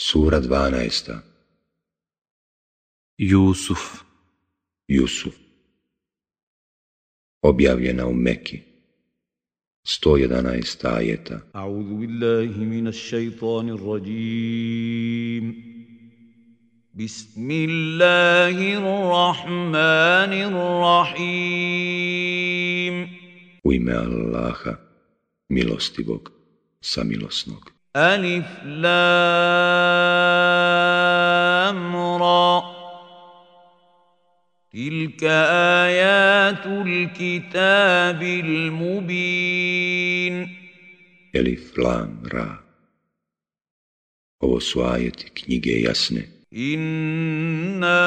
Sura 12. Jusuf Jusuf Objavljena u Meki 111. ajeta A'udhu billahi minas shaitanir rajim Bismillahirrahmanirrahim U ime Allaha, milostivog, samilosnog. ألف لام را تلك آيات الكتاب المبين Elif, Lam, Ra. Ovo su ajeti knjige jasne. إنا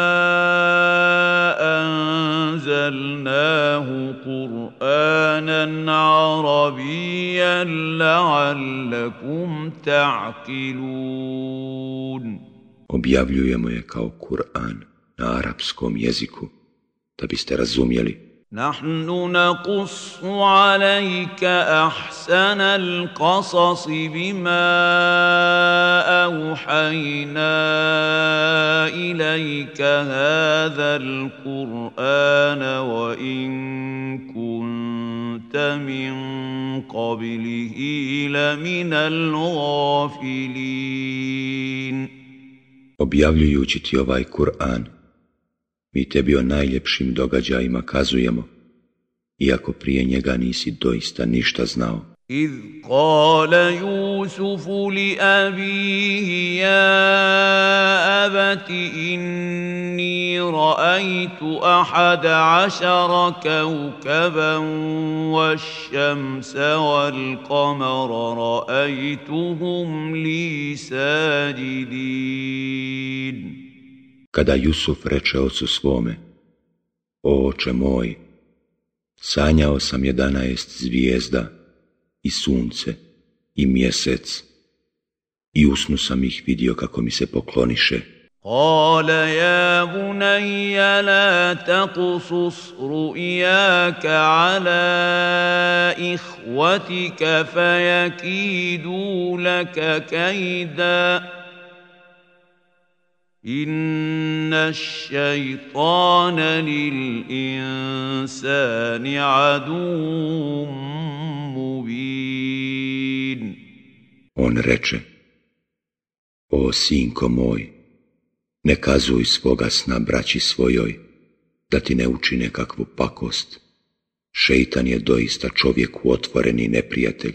أنزلناه قرآنا عربيا لعلكم تعقلون Objavljujemo je kao Kur'an na arapskom jeziku, da biste razumjeli. نحن نقص عليك أحسن القصص بما أوحينا إليك هذا القرآن وإن كنت من قبله لمن الغافلين. Objavljujući ti ovaj Kur'an, mi tebi o najljepšim događajima kazujemo, iako prije njega nisi doista ništa znao. إذ قال يوسف لأبيه يا أبت إني رأيت أحد عشر كوكبا والشمس والقمر رأيتهم لي ساجدين Kada Jusuf reče ocu svome, O oče moj, sanjao sam jedanaest zvijezda i sunce i mjesec i usnu sam ih vidio kako mi se pokloniše. قال يا بني لا تقصص رؤياك على إخوتك فيكيدوا لك كيدا إن الشيطان للإنسان عدو مبين On reče, O sinko moj, ne kazuj svoga sna braći svojoj, da ti ne učine kakvu pakost. Šeitan je doista čovjeku otvoreni neprijatelj.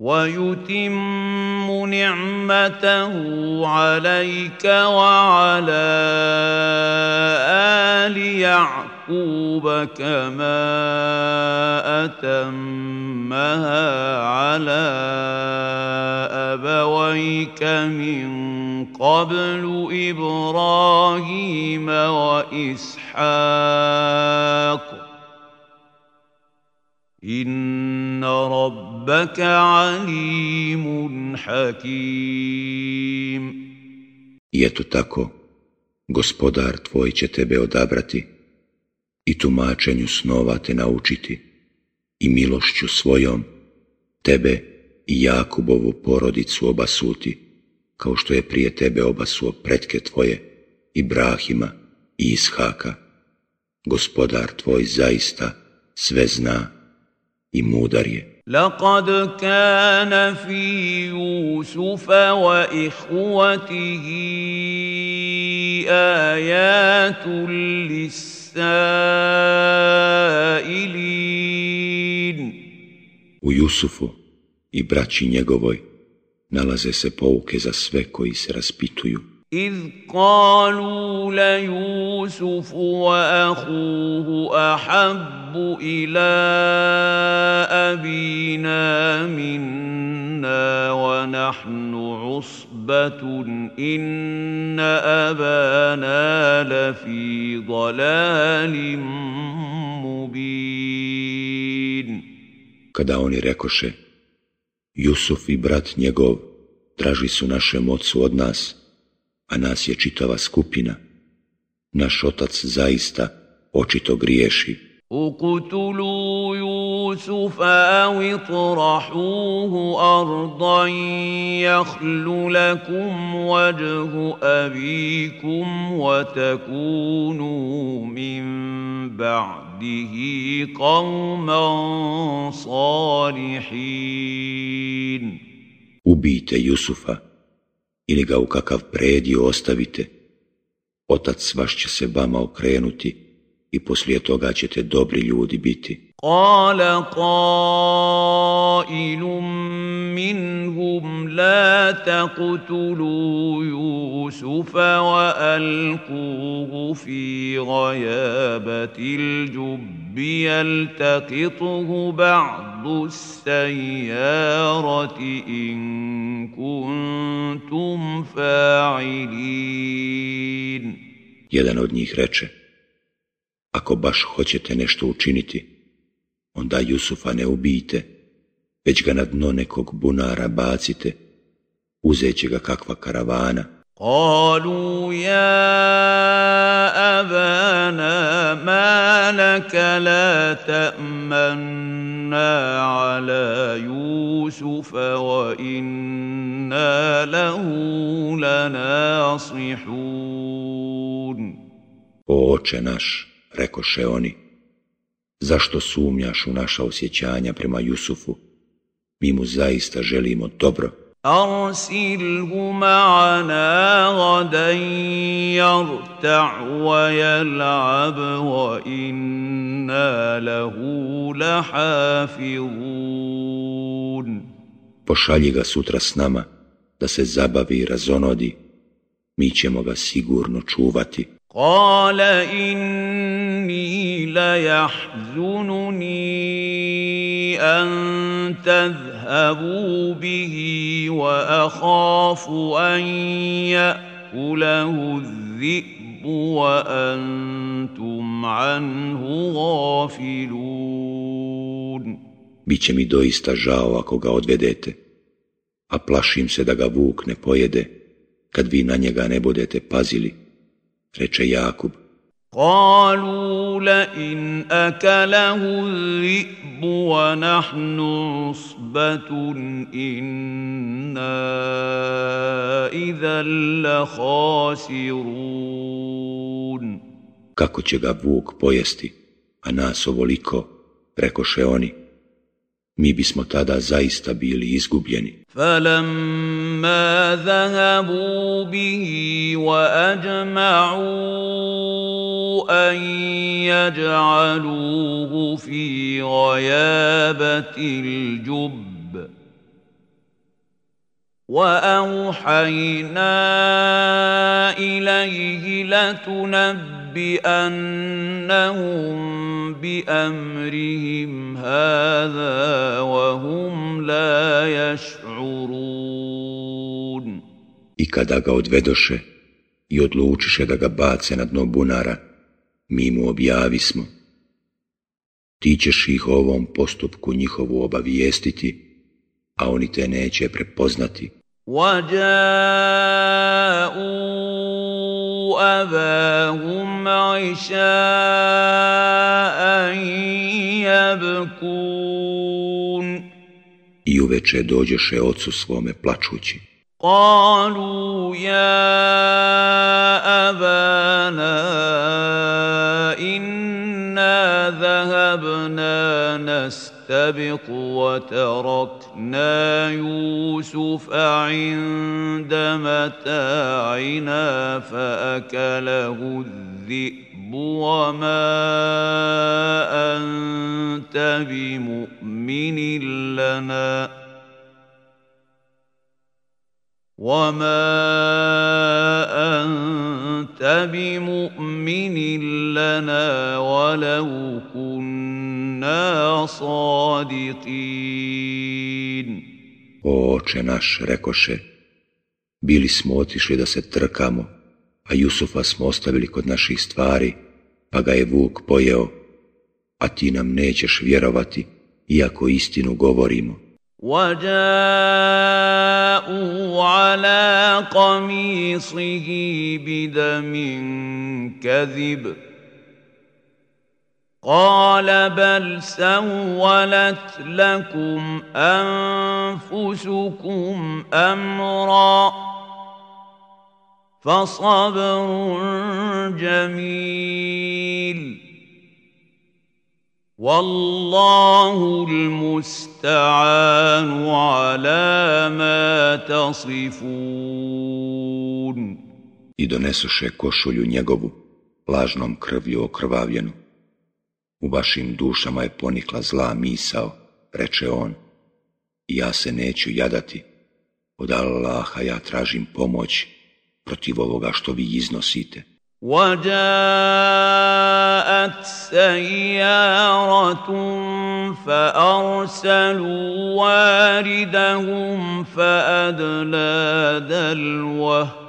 ويتم نعمته عليك وعلى آل يعقوب كما أتمها على أبويك من قبل إبراهيم وإسحاق. Inna rabbaka alimun hakim. I eto tako, gospodar tvoj će tebe odabrati i tumačenju snova te naučiti i milošću svojom tebe i Jakubovu porodicu obasuti, kao što je prije tebe obasuo pretke tvoje, Ibrahima i Ishaka. Gospodar tvoj zaista sve zna i mudar je. لقد كان في يوسف وإخوته آيات للسائلين U Jusufu i braći njegovoj nalaze se pouke za sve koji se raspituju. إذ قالوا ليوسف وأخوه أحب إلى أبينا منا ونحن عصبة إن أبانا لفي ضلال مبين. Kada oni rekoše, Jusuf i brat njegov draži su našem ocu od nas, a nas je čitava skupina. Naš otac zaista očito griješi. اقتلوا يوسف أو اطرحوه أرضا يخل لكم وجه أبيكم وتكونوا من بعده قوما صالحين Ubijte Jusufa ili ga u kakav predio ostavite. Otac vaš će se vama okrenuti i poslije toga ćete dobri ljudi biti. قال قائل منهم لا تقتلوا يوسف وألقوه في غيابة الجب يلتقطه بعض السيارة إن كنتم فاعلين. Jedan od njih reče, ako baš hoćete nešto učiniti, onda Jusufa ne ubijte, već ga na dno nekog bunara bacite, uzeće ga kakva karavana. Kalu ja abana ma laka la ta'manna ala Jusufa wa inna lahu lanasihun. O oče naš, rekoše oni, zašto sumnjaš u naša osjećanja prema Jusufu? Mi mu zaista želimo dobro. أرسله معنا غدا يرتع ويلعب وإنا له لحافظون Pošalji ga sutra s nama, da se zabavi i razonodi. Mi ćemo ga sigurno čuvati. قال إني ليحزنني أن تذهبوا به وأخاف أن يأكله الذئب وأنتم عنه غافلون Biće mi doista žao ako ga odvedete, a plašim se da ga vuk ne pojede, kad vi na njega ne budete pazili, reče Jakub. قالوا لئن أكله الذئب ونحن عصبة إنا إذا لخاسرون Kako će ga vuk pojesti, a nas ovoliko, rekoše oni, mi bismo tada zaista bili izgubljeni. فلما ذهبوا به وأجمعوا أن يجعلوه في غيابة الجب وأوحينا إليه لتنبئنهم بأمرهم هذا وهم لا يشعرون I kada ga odvedoše i odlučiše da ga bace na dno bunara, mi mu objavismo. Ti ćeš ih o ovom postupku njihovu obavijestiti, a oni te neće prepoznati. وجاءوا أباهم عشاء يبكون I uveče dođeše ocu svome plačući. قالوا يا أبانا إنا ذهبنا نستبق وتركنا يوسف عند متاعنا فأكله الذئب وما أنت بمؤمن لنا وما أنت بمؤمن لنا ولو كنا صادقين O oče naš, rekoše, bili smo otišli da se trkamo, a Jusufa smo ostavili kod naših stvari, pa ga je Vuk pojeo, a ti nam nećeš vjerovati, iako istinu govorimo. وجاءوا على قميصه بدم كذب قال بل سولت لكم أنفسكم أمرا فصبر جميل والله المستعان على ما تصفون I donesuše košulju njegovu, lažnom krvju okrvavljenu. U vašim dušama je ponikla zla misao, reče on, i ja se neću jadati, od Allaha ja tražim pomoć protiv ovoga što vi iznosite. وجاءت سيارة فأرسلوا واردهم فأدلى دلوه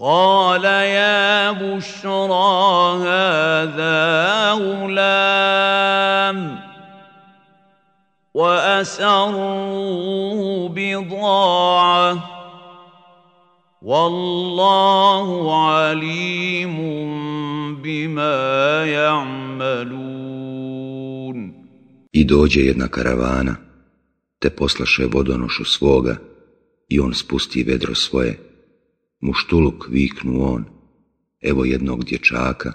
قال يا بشرى هذا غلام وأسروا بضاعه Wallahu alimun bima ya'malun I dođe jedna karavana, te poslaše vodonošu svoga, i on spusti vedro svoje. Muštuluk viknu on, evo jednog dječaka,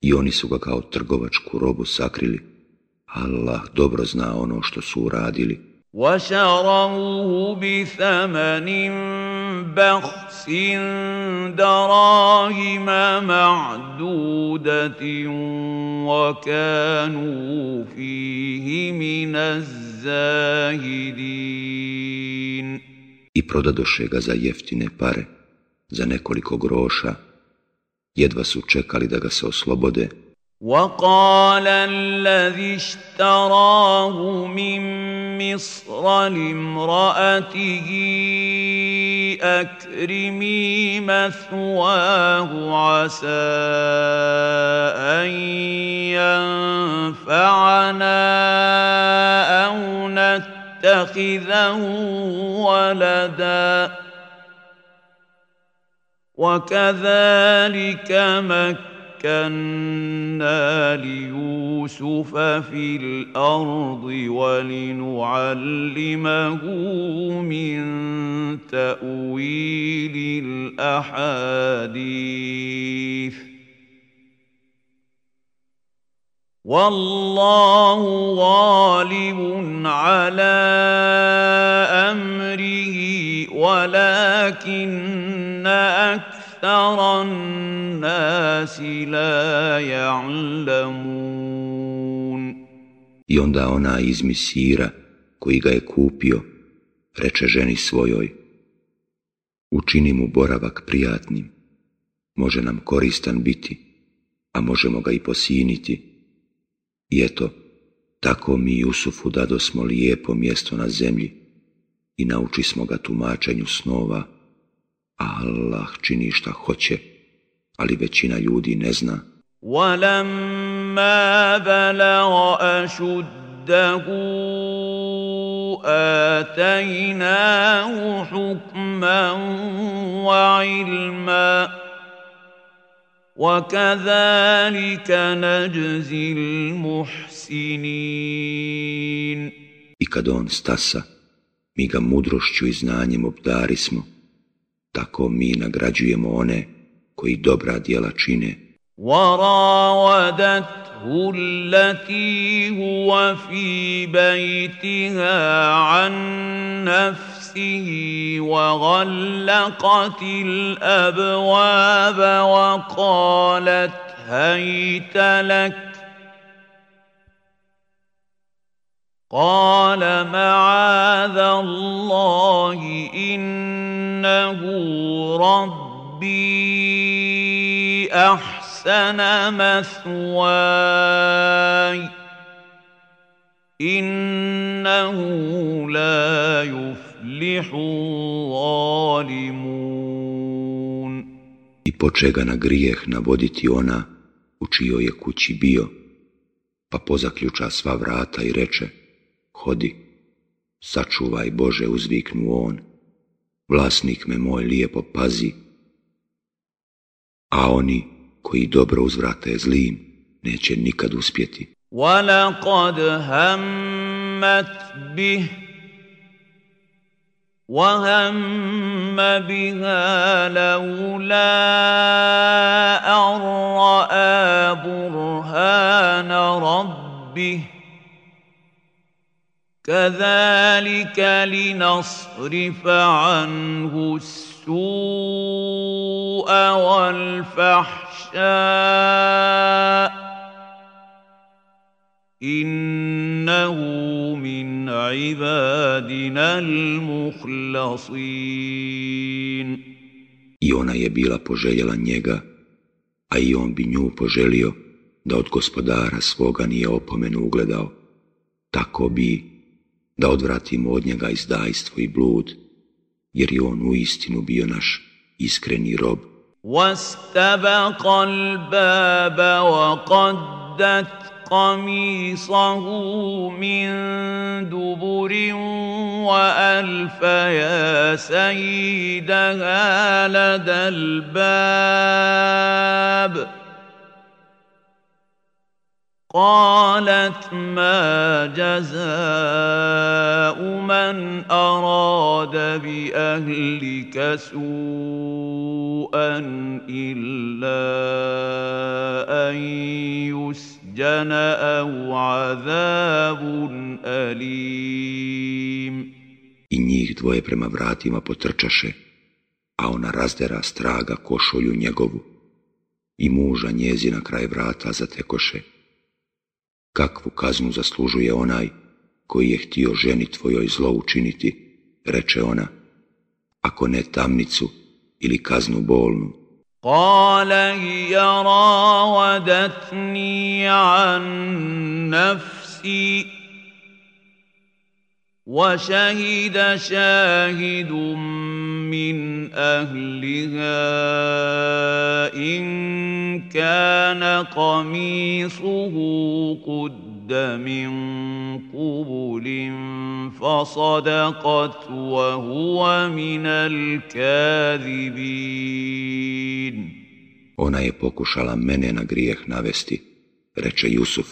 i oni su ga kao trgovačku robu sakrili. Allah dobro zna ono što su uradili. وشروه بثمن بخس دراهم معدودة وكانوا فيه من الزاهدين I prodadoše ga za jeftine pare, za nekoliko groša, jedva su čekali da ga se oslobode, وقال الذي اشتراه من مصر لامرأته أكرمي مثواه عسى أن ينفعنا أو نتخذه ولدا وكذلك مكنا ليوسف في الأرض ولنعلمه من تاويل الاحاديث والله غالب على امره ولكن اكثر أكثر الناس لا يعلمون I onda ona iz Misira, koji ga je kupio, reče ženi svojoj, učini mu boravak prijatnim, može nam koristan biti, a možemo ga i posiniti. I eto, tako mi Jusufu dado smo lijepo mjesto na zemlji i nauči smo ga tumačenju snova, Allah čini šta hoće, ali većina ljudi ne zna. وَلَمَّا بَلَغَ أَشُدَّهُ آتَيْنَاهُ حُكْمًا وَعِلْمًا وَكَذَلِكَ نَجْزِي الْمُحْسِنِينَ I kad on stasa, mi ga mudrošću i znanjem obdarismo, tako mi nagrađujemo one koji dobra djela čine. وراودته التي هو في بيتها عن نفسه وغلقت الأبواب وقالت هيت لك. قال معاذ الله إنه ربي أحسن مثواي. إنه لا يفلح الظالمون I poče ga na grijeh navoditi ona u čijoj je kući bio, pa pozaključa sva vrata i reče, hodi, sačuvaj Bože, uzviknu on, vlasnik me moj lijepo pazi, a oni koji dobro uzvrate zlim, neće nikad uspjeti. وَلَقَدْ هَمَّتْ بِهِ وَهَمَّ بِهَا لَوْلَا أَن رَّأَىٰ بُرْهَانَ رَبِّهِ كَذَٰلِكَ لِنَصْرِفَ عَنْهُ السُّوءَ وَالْفَحْشَاءَ إِنَّهُ مِنْ عِبَادِنَا الْمُخْلَصِينَ I ona je bila poželjela njega, a i on bi nju poželio da od gospodara svoga nije opomenu ugledao. Tako bi da odvratimo od njega izdajstvo i blud, jer je on u istinu bio naš iskreni rob. واستبق الباب وقدت قميصه من دبر وألف يا سيدها لدى الباب. قالت ما جزاء من أراد بأهلك سوءا إلا أن يسجن أو عذاب أليم I njih dvoje prema vratima potrčaše, a ona razdera straga košulju njegovu i muža njezina kraj vrata zatekoše. kakvu kaznu zaslužuje onaj koji je htio ženi tvojoj zlo učiniti, reče ona, ako ne tamnicu ili kaznu bolnu. قال هي راودتني عن نفسي وشهد شاهد من أهلها إن كان قميصه قد من قبل فصدقت وهو من الكاذبين Ona je pokušala mene na grijeh navesti, reče Jusuf.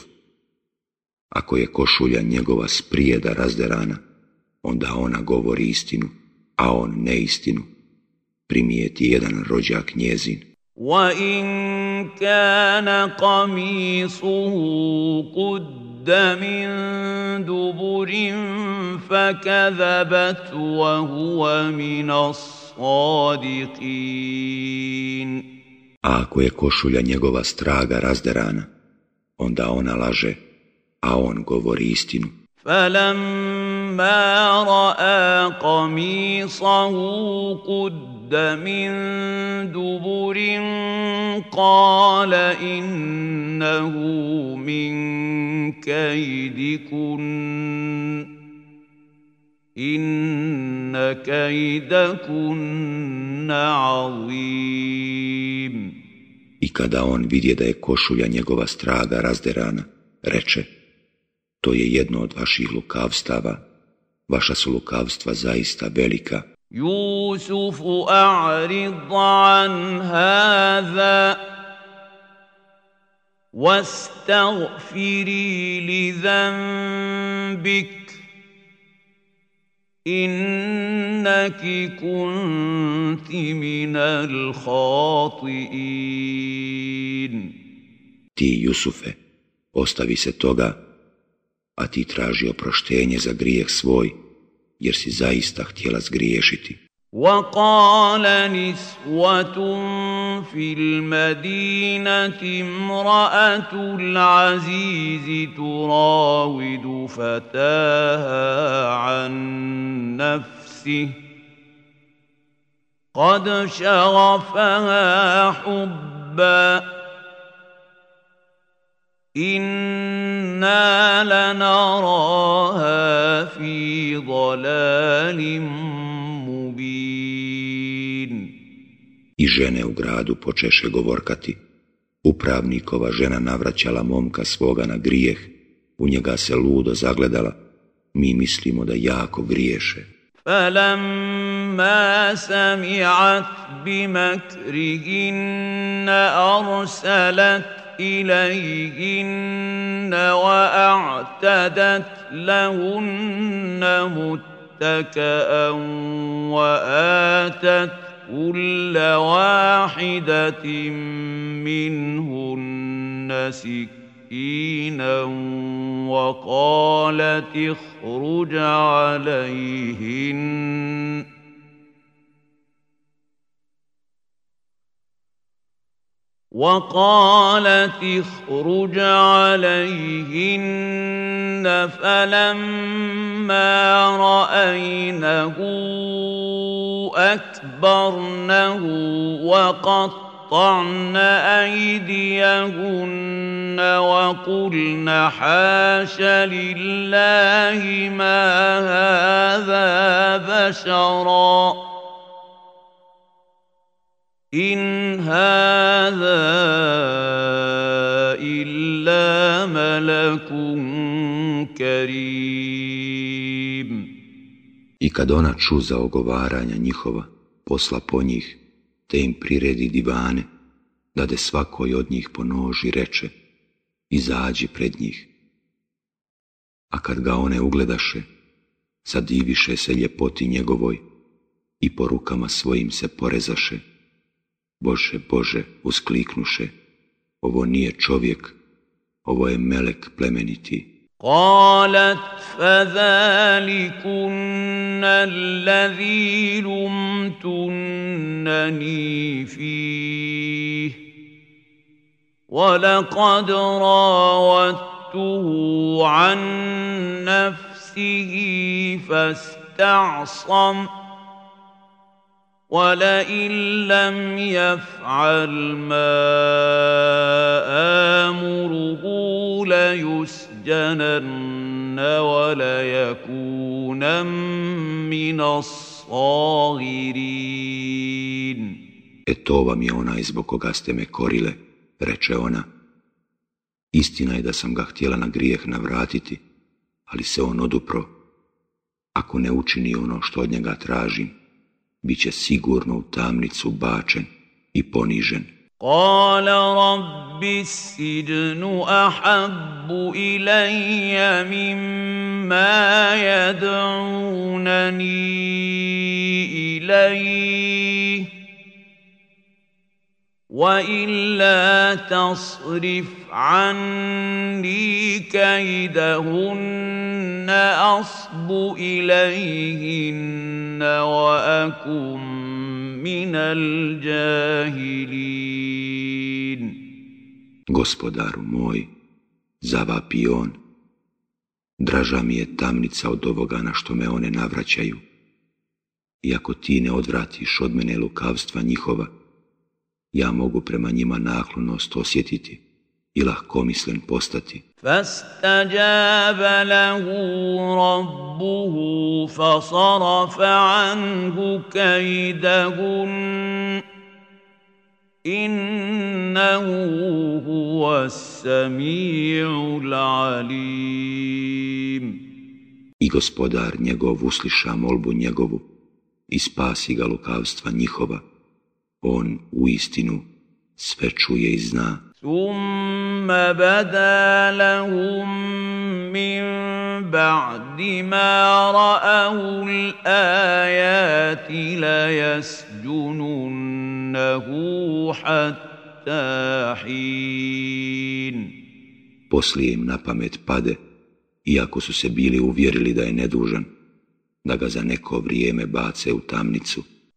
Ako je košulja njegova sprijeda razderana, onda ona govori istinu, a on neistinu, primijeti jedan rođak njezin. وَإِن كَانَ قَمِيصُهُ قُدَّ مِن دُبُرٍ فَكَذَبَتْ وَهُوَ مِنَ الصَّادِقِينَ A ako je košulja njegova straga razderana, onda ona laže, a on govori istinu. فلما راى قميصه قد من دبر قال انه من كيدكن ان كيدكن عظيم I kada on vidje da je košulja njegova straga razderana, reče, to je jedno od vaših lukavstava, vaša su lukavstva zaista velika. يوسف أعرض عن هذا واستغفري لذنبك. إنك كنت من الخاطئين. تي يوسف ostavi se toga a ti traži oproštenje za jer si zaista htjela zgriješiti. وقال نسوة في المدينة امرأة العزيز تراود فتاها عن نفسه قد شغفها حبا إنا لنراها في ضلال I žene u gradu počeše govorkati. Upravnikova žena navraćala momka svoga na grijeh, u njega se ludo zagledala. Mi mislimo da jako griješe. فلما سمعت بمكرهن أرسلت إليهن وأعتدت لهن متكأ وآتت كل واحدة منهن سكينا وقالت اخرج عليهن. وقالت اخرج عليهن فلما رأينه أكبرنه وقطعن أيديهن وقلن حاش لله ما هذا بشرا إن هذا إلا ملك كريم I kad ona čuza ogovaranja njihova, posla po njih, te im priredi divane, dade svakoj od njih po noži reče, izađi pred njih. A kad ga one ugledaše, zadiviše se ljepoti njegovoj i po rukama svojim se porezaše. Bože, Bože, uskliknuše, ovo nije čovjek, ovo je melek plemeniti. قالت فذلكن الذي لمتنني فيه ولقد راودته عن نفسه فاستعصم ولئن لم يفعل ما آمره ليسجنن وليكون من الصاغرين E to vam je onaj zbog koga ste me korile, reče ona. Istina je da sam ga htjela na grijeh navratiti, ali se on odupro. Ako ne učini ono što od njega tražim, Bit će sigurno u tamnicu bačen i ponižen. قال رب السجن أحب إلي مما يدعونني إليه والا تصرف عني كيدهن اصب اليهن واكن من الجاهلين Gospodaru moj, zavapi on, draža mi je tamnica od ovoga na što me one navraćaju. I ako ti ne odvratiš od mene lukavstva njihova, ja mogu prema njima naklonost osjetiti i lahkomislen postati. فاستجاب له ربه فصرف عنه كيدهن إنه هو السميع العليم I gospodar njegov usliša molbu njegovu i spasi ga lukavstva njihova, on u istinu sve čuje i zna. Thumma bada lahum min ba'di ma ra'ahu l-ajati la jasđununnahu hatta hin. Poslije im na pamet pade, iako su se bili uvjerili da je nedužan, da ga za neko vrijeme bace u tamnicu,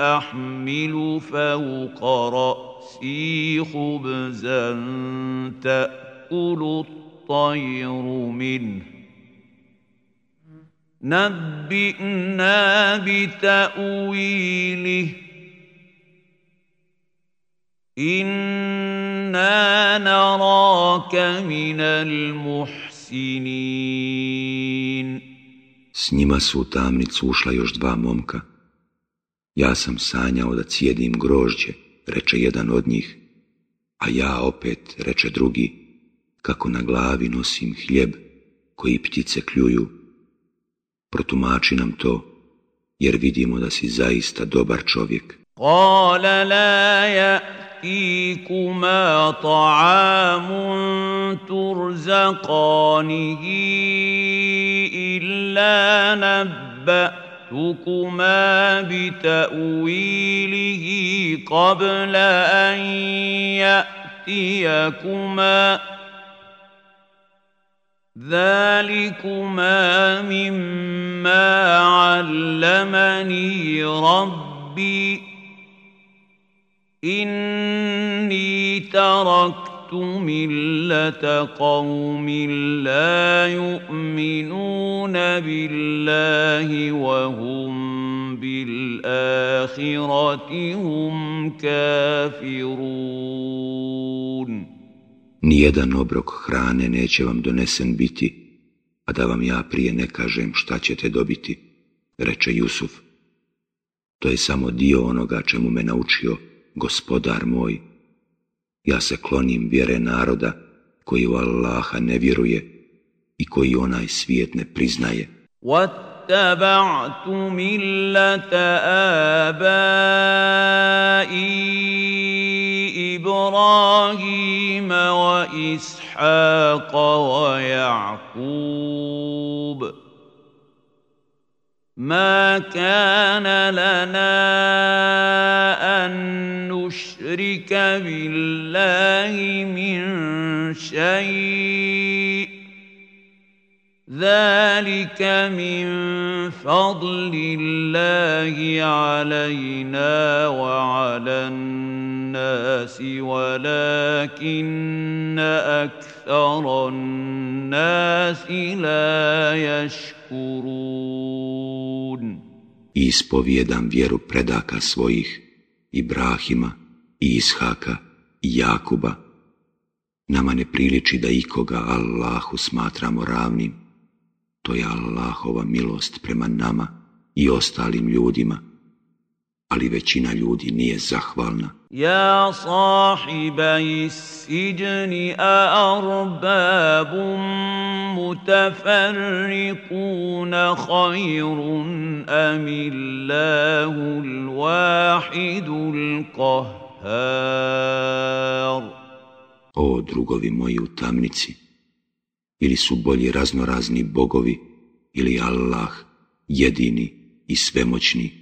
أحمل فوق رأسي خبزا تأكل الطير منه. نبئنا بتأويله. إنا نراك من المحسنين. S njima su u tamnicu ušla još dva momka. Ja sam sanjao da cijedim grožđe, reče jedan od njih, a ja opet, reče drugi, kako na glavi nosim hljeb koji ptice kljuju. Protumači nam to, jer vidimo da si zaista dobar čovjek. قال لا يأتيكما طعام ترزقانه إلا نبأتكما بتأويله قبل أن يأتيكما ذلكما مما علمني ربي إني تركت ملة قوم لا يؤمنون بالله وهم بالآخرة هم كافرون Nijedan obrok hrane neće vam donesen biti, a da vam ja prije ne kažem šta ćete dobiti, reče Jusuf. To je samo dio onoga čemu me naučio gospodar moj. Ja se klonim vjere naroda koji u Allaha ne vjeruje i koji onaj svijet ne priznaje. واتبعت ملة آبائي إبراهيم وإسحاق ويعقوب ما كان لنا أن نشرك بالله من شيء ذلك من فضل الله علينا وعلى الناس ولكن أكثر الناس لا يشكرون I ispovijedam vjeru predaka svojih, Ibrahima i Ishaka i Jakuba. Nama ne priliči da ikoga Allahu smatramo ravnim, To je Allahova milost prema nama i ostalim ljudima, ali većina ljudi nije zahvalna. Ja sahibai siđni a arbabum mutafarriquna khayrun amillahu l-wahidul qahhar. O drugovi moji u tamnici, ili su bolji raznorazni bogovi ili Allah jedini i svemoćni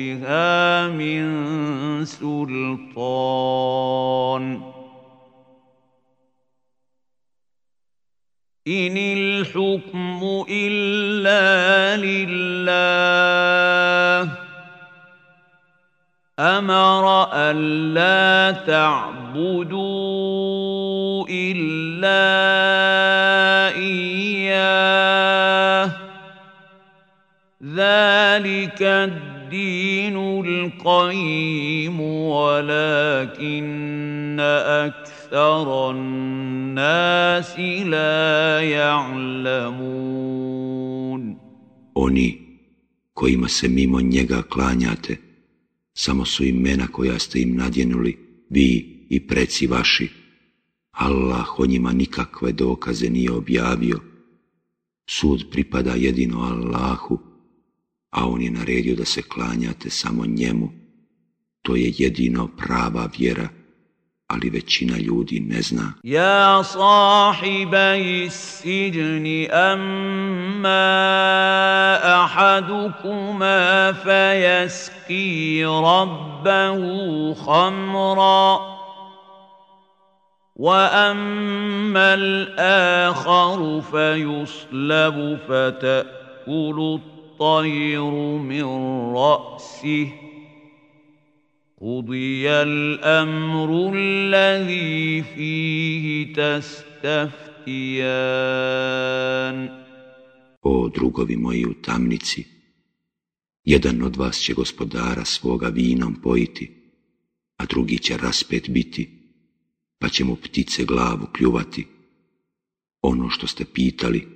بها من سلطان إن الحكم إلا لله أمر ألا تعبدوا إلا إياه ذلك الدين الدين القيم ولكن أكثر الناس لا يعلمون Oni kojima se mimo njega klanjate, samo su imena koja ste im nadjenuli, vi i preci vaši. Allah o njima nikakve dokaze nije objavio. Sud pripada jedino Allahu, A on je naredio da se klanjate samo njemu. To je jedino prava vjera, ali većina ljudi ne zna. يا صاحبي السجن أما أحدكما فيسقي ربه خمرا وأما الآخر فيصلب فتأكل الطير من رأسه قضي الأمر الذي فيه تستفتيان O drugovi moji u tamnici, jedan od vas će gospodara svoga vinom pojiti, a drugi će raspet biti, pa će mu ptice glavu kljuvati. Ono što ste pitali,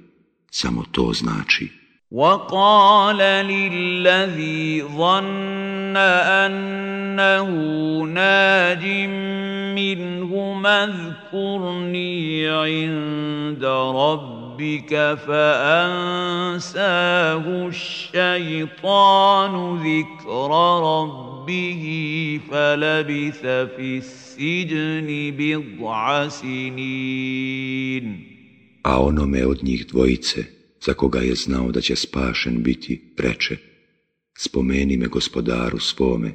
samo to znači. وقال للذي ظن أنه ناج منهما اذكرني عند ربك فأنساه الشيطان ذكر ربه فلبث في السجن بضع سنين. A onome od njih dvojice, za koga je znao da će spašen biti, preče, spomeni me gospodaru svome,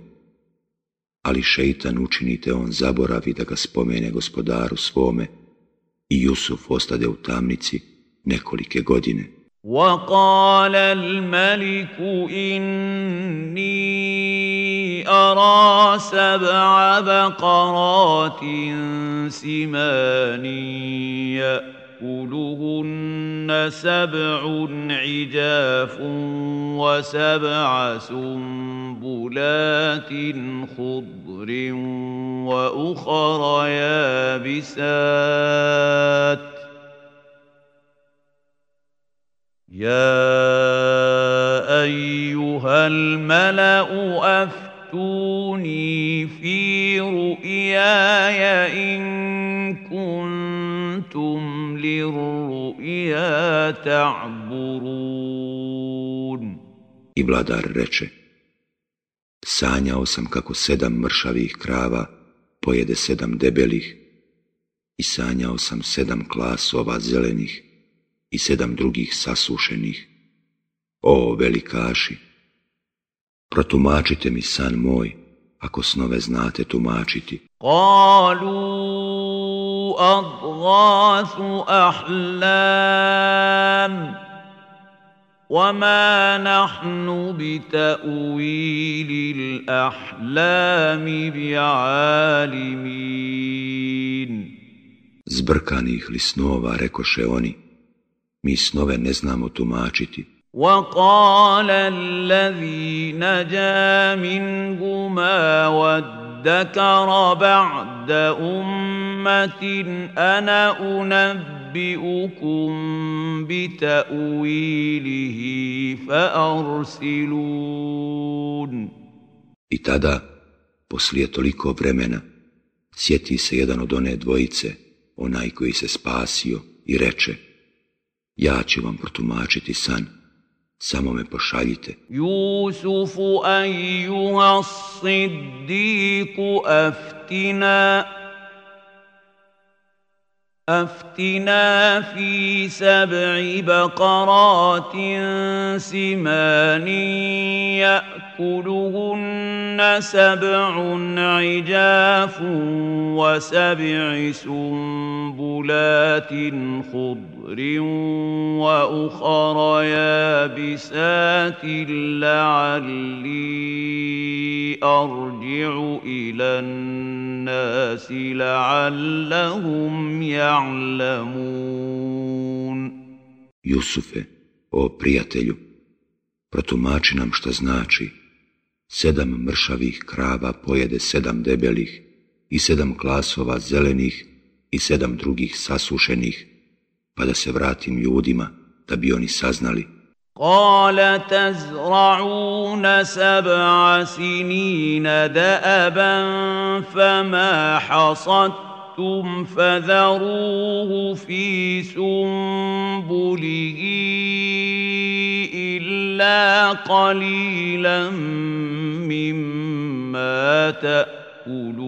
ali šeitan učinite on zaboravi da ga spomene gospodaru svome i Jusuf ostade u tamnici nekolike godine. وقال الملك إني أرى سبع بقرات سمان يأكلهن سبع عجاف وسبع سنبلات خضر وأخر يابسات. يا أيها الملأ أفتوني في رؤياي إن كنتم للرؤيا تعبرون I vladar reče, sanjao sam kako sedam mršavih krava pojede sedam debelih i sanjao sam sedam klasova zelenih i sedam drugih sasušenih. O, velikaši, protumačite mi san moj, ako snove znate tumačiti. قالوا أضغاث أحلام وما نحن بتأويل الأحلام بعالمين Zbrkanih li snova, rekoše oni, mi snove ne znamo tumačiti. وقال الذي نجا منهما وادكر بعد أمة أنا أنبئكم بتأويله فأرسلون I tada, poslije toliko vremena, sjeti se jedan od one dvojice, onaj koji se spasio, i reče, ja ću vam protumačiti san, samo me pošaljite. يوسف أيها الصديق أفتنا أفتنا في سبع بقرات سمان يأكلهن سبع عجاف وسبع سنبلات خضر وأخر يابسات لعلي أرجع إلى الناس لعلهم يعلمون Jusufe, o prijatelju, protumači nam šta znači, Sedam mršavih krava pojede sedam debelih i sedam klasova zelenih i sedam drugih sasušenih, pa da se vratim ljudima, da bi oni saznali. Kale tazra'una seba'a sinina da'aban, fama hasattum, fadaruhu fi sumbulihi illa qalilan mimma ta'kulun.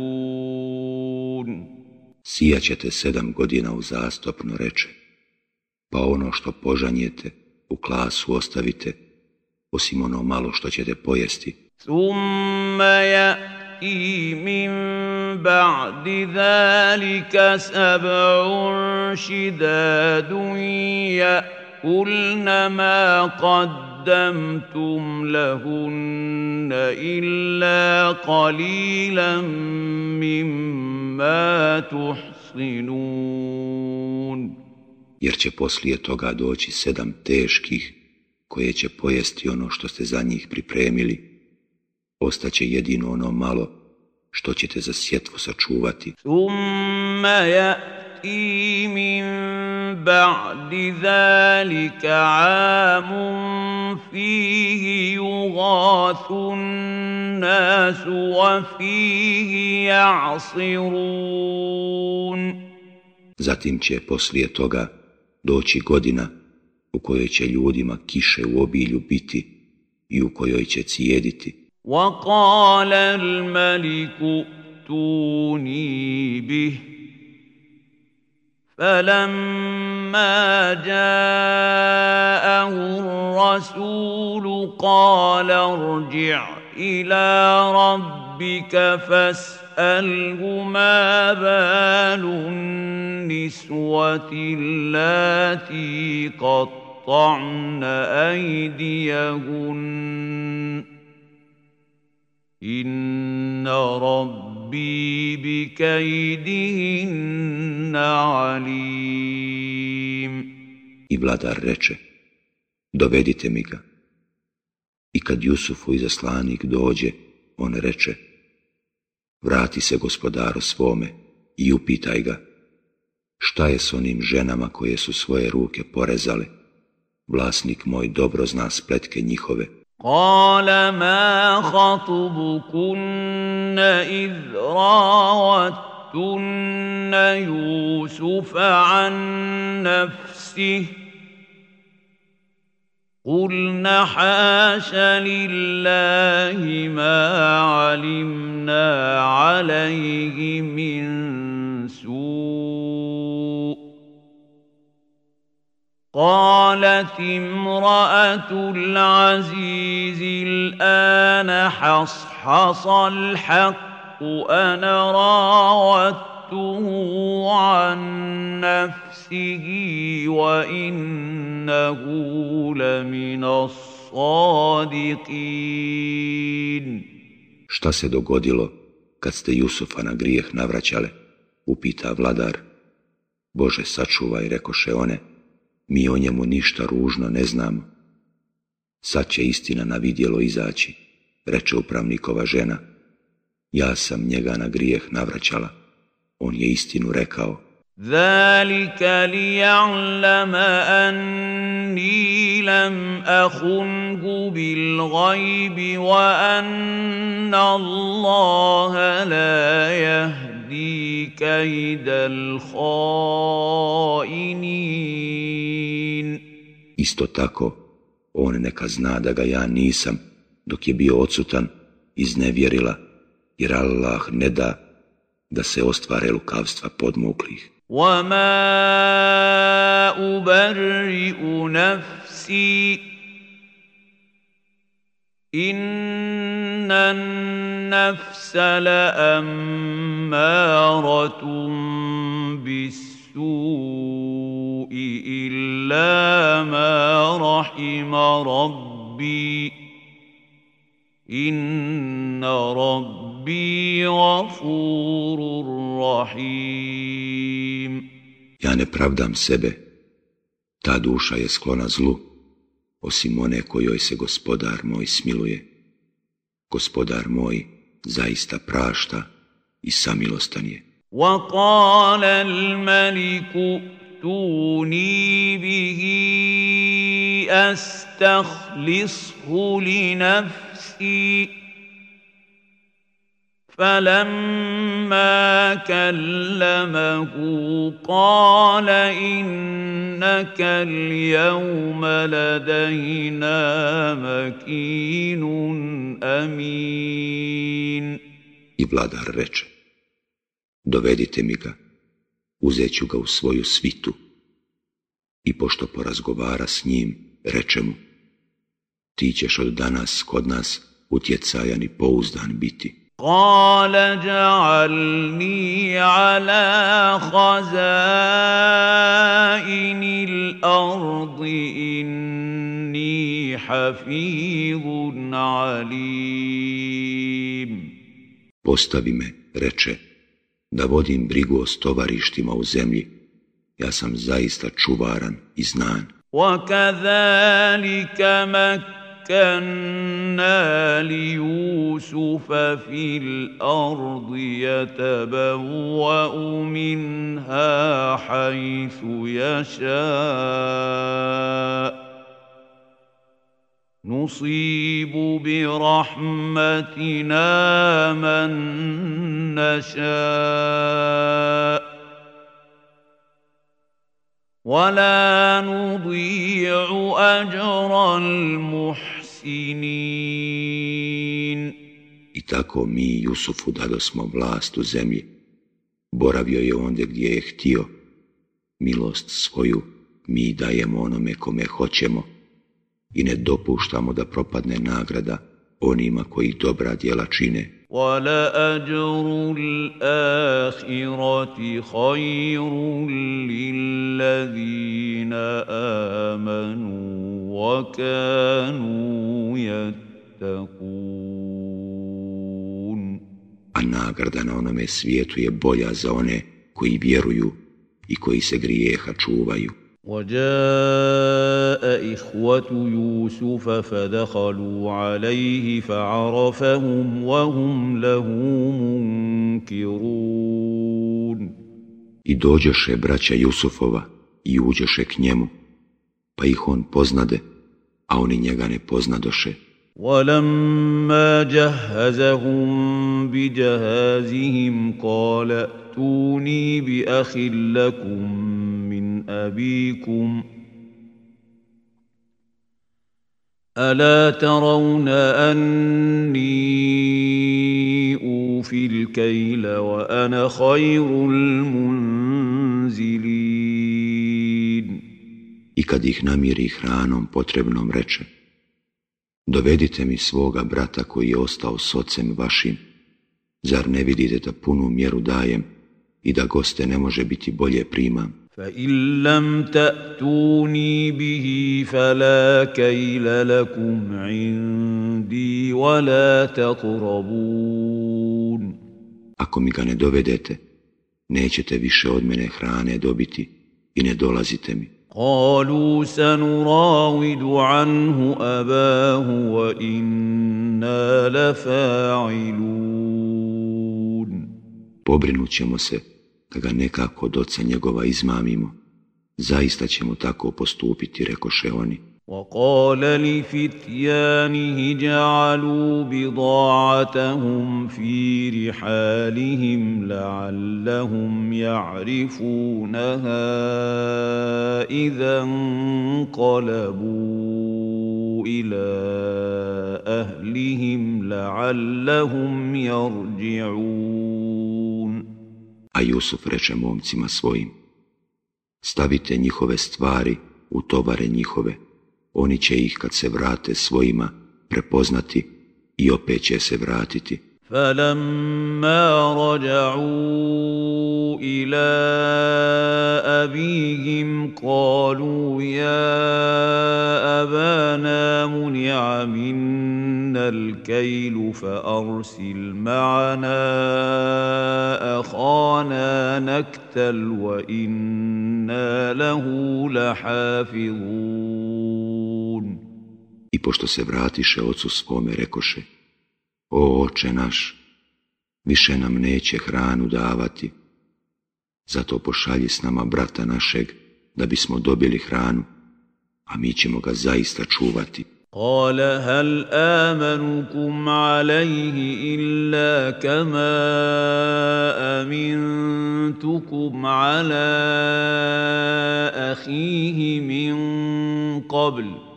Sijaćete sedam godina uzastopno reče. pa ono što požanjete u klasu ostavite, osim ono malo što ćete pojesti. Summa ba'di من sab'un šidadun ja kulna ma kad قدمتم لهن إلا قليلا مما تحصنون jer će poslije toga doći sedam teških, koje će pojesti ono što ste za njih pripremili, ostaće jedino ono malo što ćete za sjetvo sačuvati. Thumma ya'ti min ba'di zalika amun fihi yughathu nasu wa fihi ja'sirun. Zatim će poslije toga doći godina u kojoj će ljudima kiše u obilju biti i u kojoj će cijediti. وَقَالَ الْمَلِكُ تُونِي بِهِ فَلَمَّا جَاءَهُ الرَّسُولُ قَالَ ارْجِعْ إِلَى رَبِّكَ فَاسْأَلْهُ مَا بَالُ النسوة اللاتي قطعن أيديهن إن ربي بكيدهن عليم I vladar reče, dovedite mi ga. I kad Jusufu izaslanik dođe, on reče, vrati se gospodaru svome i upitaj ga, Šta je s onim ženama koje su svoje ruke porezale? Vlasnik moj dobro zna spletke njihove. Kale ma khatubukunna iz rawattunna Jusufa an nafsih قلنا حاش لله ما علمنا عليه من سوء قالت امرأة العزيز الآن حصحص الحق أنا راودته عن نفسه وإنه لمن الصادقين Šta se dogodilo kad ste Jusufa na grijeh navraćale? upita vladar. Bože, sačuvaj, rekoše one, mi o njemu ništa ružno ne znamo. Sad će istina na vidjelo izaći, reče upravnikova žena. Ja sam njega na grijeh navraćala. On je istinu rekao. Zalika li ja'lama anni lam ahungu bil gajbi wa anna Allaha la jahdi kajdal hainin. Isto tako, on neka zna da ga ja nisam, dok je bio odsutan, iznevjerila, jer Allah ne da da se ostvare lukavstva podmuklih. وما أبرئ نفسي إن النفس لأمارة بالسوء إلا ما رحم ربي إن ربي غفور رحيم Ja ne pravdam sebe, ta duša je sklona zlu, osim one kojoj se gospodar moj smiluje. Gospodar moj zaista prašta i samilostan je. وقال الملك ائتوني به استخلصه لنفسي فلما كلمه قال انك اليوم لدينا مكين امين I vladar reče, dovedite mi ga, uzet ću ga u svoju svitu. I pošto porazgovara s njim, reče mu, ti ćeš od danas kod nas utjecajan i pouzdan biti. قال اجعلني على خزائن الأرض اني حفيظ عليم Postavi me, reče, da vodim brigu o stovarištima u zemlji. Ja sam zaista čuvaran i znan. وكذلك مكنا ليوسف في الأرض يتبوأ منها حيث يشاء. نصيب برحمتنا من نشاء. ولا نضيع اجر المحسنين I tako mi Jusufu dadosmo vlast u zemlji. Boravio je ondje gdje je htio. Milost svoju mi dajemo onome kome hoćemo i ne dopuštamo da propadne nagrada onima koji dobra djela čine. ولأجر الآخرة خير للذين آمنوا وكانوا يتقون A nagrada na onome svijetu je bolja za one koji vjeruju i koji se grijeha čuvaju. وجاء إخوة يوسف فدخلوا عليه فعرفهم وهم له منكرون I dođoše braća Jusufova i uđoše k njemu, pa ih on poznade, a oni njega ne poznadoše. ولما جهزهم بجهازهم قال ائتوني بأخ لكم من أبيكم ألا ترون أني أوفي الكيل وأنا خير المنزلين I kad ih namiri hranom potrebnom reče, dovedite mi svoga brata koji je ostao s ocem vašim, zar ne vidite da punu mjeru dajem i da goste ne može biti bolje primam? فإن لم تأتوني به فلا كيل لكم عندي ولا تقربون Ako mi ga ne dovedete, nećete više od mene hrane dobiti i ne dolazite mi. قالوا سنراود عنه أباه وإنا لفاعلون Pobrinut ćemo se da ga nekako od oca njegova izmamimo. Zaista ćemo tako postupiti, rekoše oni. وقال لفتيانه جعلوا بضاعتهم في رحالهم لعلهم يعرفونها اذا انقلبوا إلى اهلهم لعلهم يرجعون A Jusuf reče momcima svojim, stavite njihove stvari u tovare njihove, oni će ih kad se vrate svojima prepoznati i opet će se vratiti. فلما رجعوا إلى أبيهم قالوا يا أبانا منع منا الكيل فأرسل معنا أخانا نكتل وإنا له لحافظون. I pošto se vratiše ocu svome, rekoše, O oče naš, više nam neće hranu davati, zato pošalji s nama brata našeg, da bismo dobili hranu, a mi ćemo ga zaista čuvati. قال هل آمنكم عليه إلا كما أمنتكم على أخيه من قبل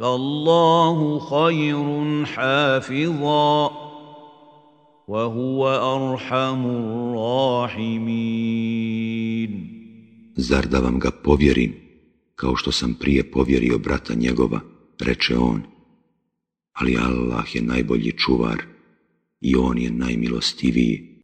فالله خير حافظا وهو أرحم الراحمين Zar da vam ga povjerim kao što sam prije povjerio brata njegova, reče on, ali Allah je najbolji čuvar i on je najmilostiviji.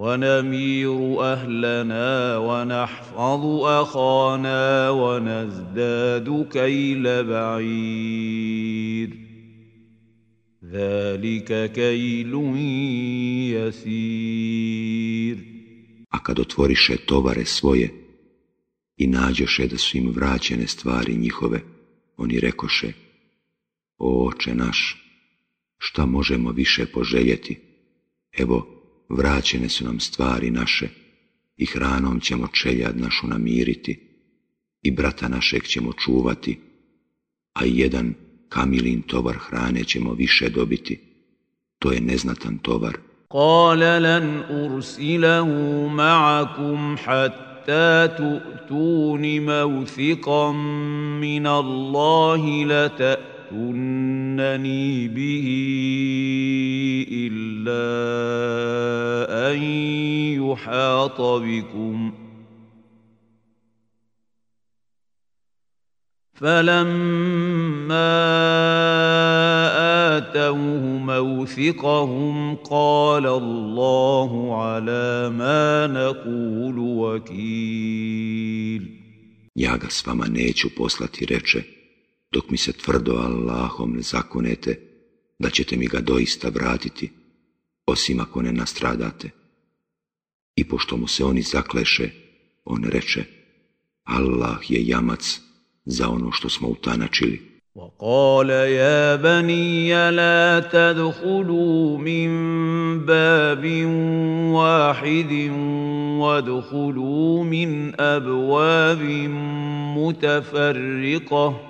ونمير اهلنا ونحفظ اخانا ونزداد كيل بعير ذلك كيل يسير A kad otvoriše tovare svoje i nađoše da su im vraćene stvari njihove, oni rekoše, O oče naš, šta možemo više poželjeti? Evo, vraćene su nam stvari naše i hranom ćemo čeljad našu namiriti i brata našeg ćemo čuvati, a jedan kamilin tovar hrane ćemo više dobiti. To je neznatan tovar. Kale lan ursilahu ma'akum hatta tu'tuni mawthiqan min Allahi la تأتونني به إلا أن يحاط بكم فلما آتوه موثقهم قال الله على ما نقول وكيل Ja ga s vama neću poslati, reče, dok mi se tvrdo Allahom ne zakonete da ćete mi ga doista vratiti, osim ako ne nastradate. I pošto mu se oni zakleše, on reče, Allah je jamac za ono što smo utanačili. وقال يا بني لا تدخلوا من باب واحد وادخلوا من أبواب متفرقة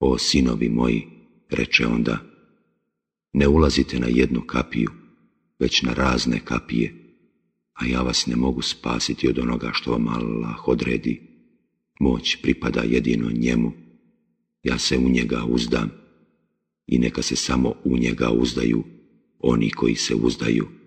O sinovi moji, reče onda, ne ulazite na jednu kapiju, već na razne kapije, a ja vas ne mogu spasiti od onoga što vam Allah odredi. Moć pripada jedino njemu, ja se u njega uzdam i neka se samo u njega uzdaju oni koji se uzdaju.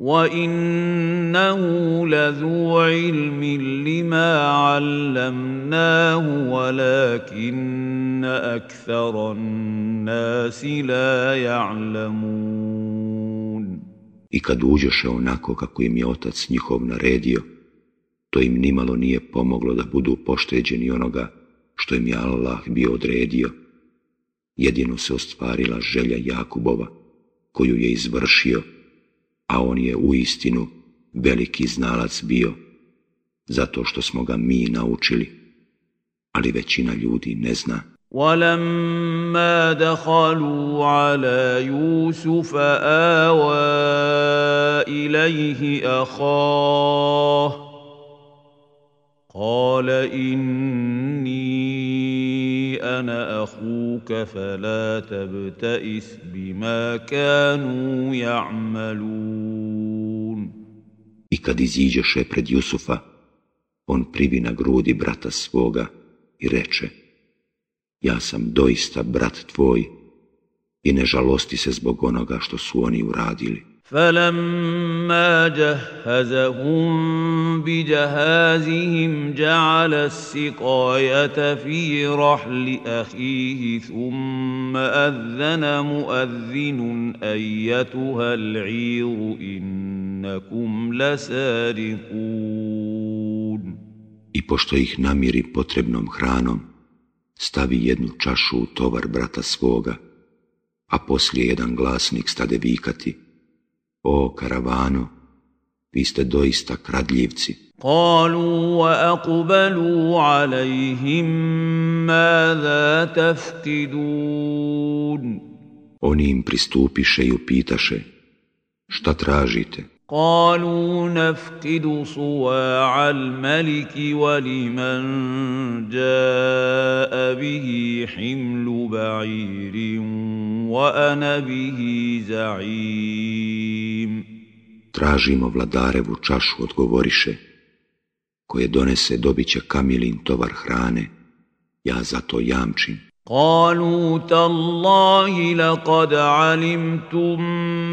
وانه لذو علم لما علمناه ولكن اكثر الناس لا يعلمون I kad uđoše onako kako im je otac njihov naredio, to im nimalo nije pomoglo da budu pošteđeni onoga što im je Allah bio odredio. Jedino se ostvarila želja Jakubova, koju je izvršio a on je u istinu veliki znalac bio. zato što smo ga mi naučili, ali većina ljudi ne zna. ولما دخلوا على يوسف آوى إليه أخاه قال إني أنا أخوك فلا تبتئس بما كانوا يعملون I kad iziđeše pred Jusufa, on privi na grudi brata svoga i reče Ja sam doista brat tvoj i ne žalosti se zbog onoga što su oni uradili. فلما جهزهم بجهازهم جعل السقاية في رحل أخيه ثم أذن مؤذن أيتها العير إنكم لسارقون I pošto ih namiri potrebnom hranom, stavi jednu čašu u tovar brata svoga, a poslije jedan glasnik stade vikati, O karavano, vi ste doista kradljivci. Kalu wa aqbalu alaihim mada taftidun. Oni im pristupiše i upitaše, šta tražite? قالوا نفقد صواع الملك ولمن جاء به حمل بعير وانا به زعيم Tražimo vladarevu čašu, odgovoriše, koje donese dobit će kamilin tovar hrane, ja za to jamčim. قالوا تالله لقد علمتم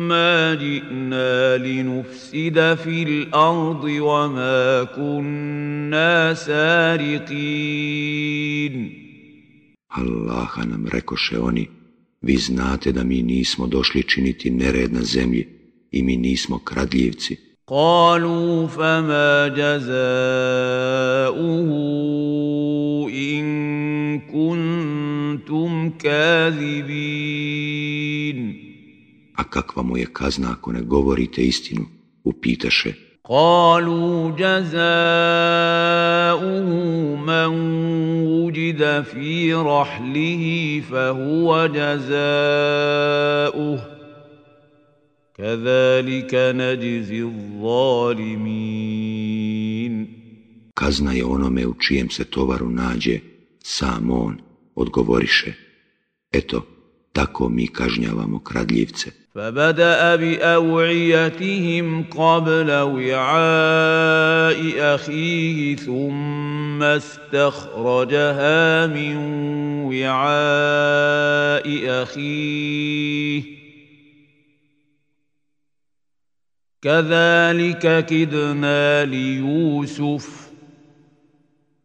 ما جئنا لنفسد في الارض وما كنا سارقين Allaha nam rekoše oni, vi znate da mi nismo došli činiti nered na zemlji i mi nismo kradljivci. قالوا فما جزاؤه ان kuntum kazibin. A kakva mu je kazna ako ne govorite istinu? Upitaše. Kalu jazau man uđida fi rahlihi fa huwa jazau. Kazalika neđizi zalimin. Kazna je onome u čijem se tovaru nađe sam on. Odgovoriše. Eto, tako mi kažnjavamo kradljivce. فبدا باوعيتهم قبل وعاء اخيه ثم استخرجها من وعاء اخيه كذلك كدنا ليوسف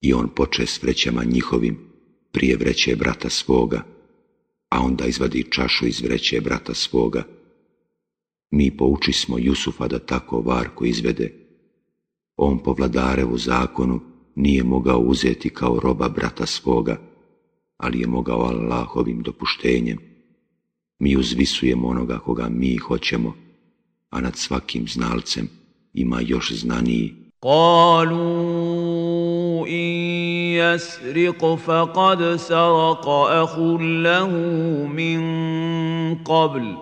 i on poče s vrećama njihovim, prije vreće brata svoga, a onda izvadi čašu iz vreće brata svoga. Mi poučismo Jusufa da tako varko izvede. On po vladarevu zakonu nije mogao uzeti kao roba brata svoga, ali je mogao Allahovim dopuštenjem. Mi uzvisujemo onoga koga mi hoćemo, a nad svakim znalcem ima još znaniji. Kalu إن يسرق فقد سرق أخ له من قبل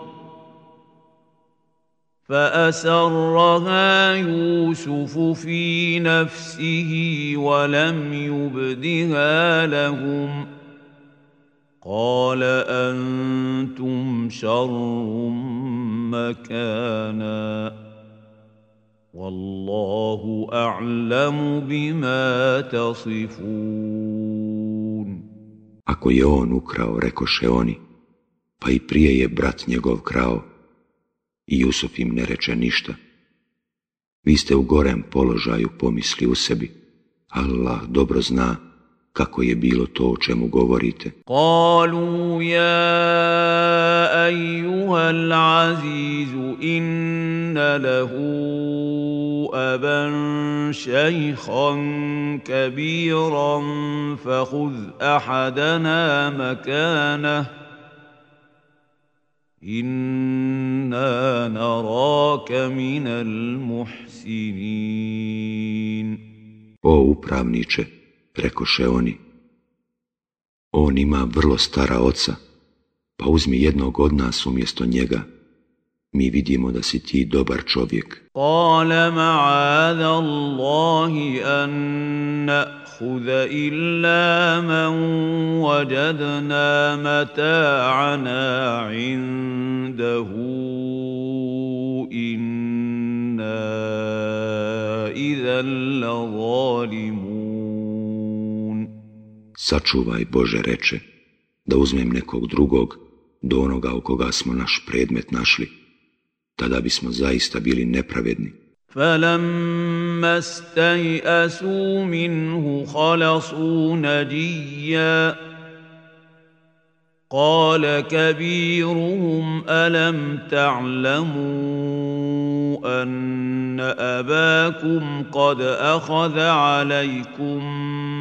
فأسرها يوسف في نفسه ولم يبدها لهم قال أنتم شر مكانا Wallahu a'lamu bima tasifun. Ako je on ukrao, rekoše oni, pa i prije je brat njegov krao, i Jusuf im ne reče ništa. Vi ste u gorem položaju pomisli u sebi, Allah dobro zna kako je bilo to o čemu govorite. Kalu ja ejuhal azizu inna lahu aban šejhan kabiran fahuz ahadana makanah inna naraka minal muhsinin. O upravniče, rekoše oni, on ima vrlo stara oca, pa uzmi jednog od nas umjesto njega, mi vidimo da si ti dobar čovjek. Kale ma'ada Allahi an illa man wajadna mata'ana indahu inna idhan la zalimun. Sačuvaj Bože reče, da uzmem nekog drugog do onoga u koga smo naš predmet našli tada bismo zaista bili nepravedni. فلما استيئسوا منه خلصوا نجيا قال كبيرهم الم تعلموا ان اباكم قد اخذ عليكم